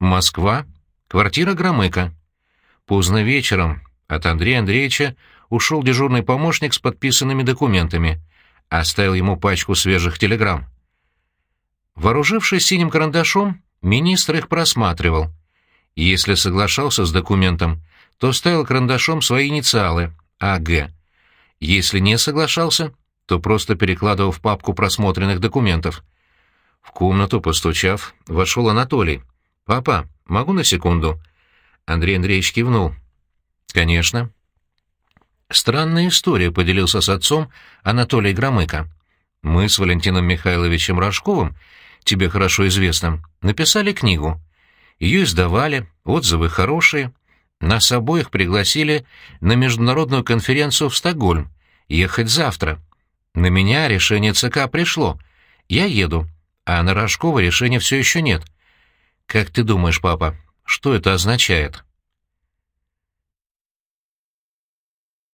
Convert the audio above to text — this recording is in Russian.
Москва. Квартира Громыка. Поздно вечером от Андрея Андреевича ушел дежурный помощник с подписанными документами. Оставил ему пачку свежих телеграмм. Вооружившись синим карандашом, министр их просматривал. Если соглашался с документом, то ставил карандашом свои инициалы АГ. Если не соглашался, то просто перекладывал в папку просмотренных документов. В комнату, постучав, вошел Анатолий. «Папа, могу на секунду?» Андрей Андреевич кивнул. «Конечно». Странная история поделился с отцом Анатолий Громыко. Мы с Валентином Михайловичем Рожковым, тебе хорошо известным, написали книгу. Ее издавали, отзывы хорошие. Нас обоих пригласили на международную конференцию в Стокгольм. Ехать завтра. На меня решение ЦК пришло. Я еду, а на Рожкова решения все еще нет. Как ты думаешь, папа, что это означает?»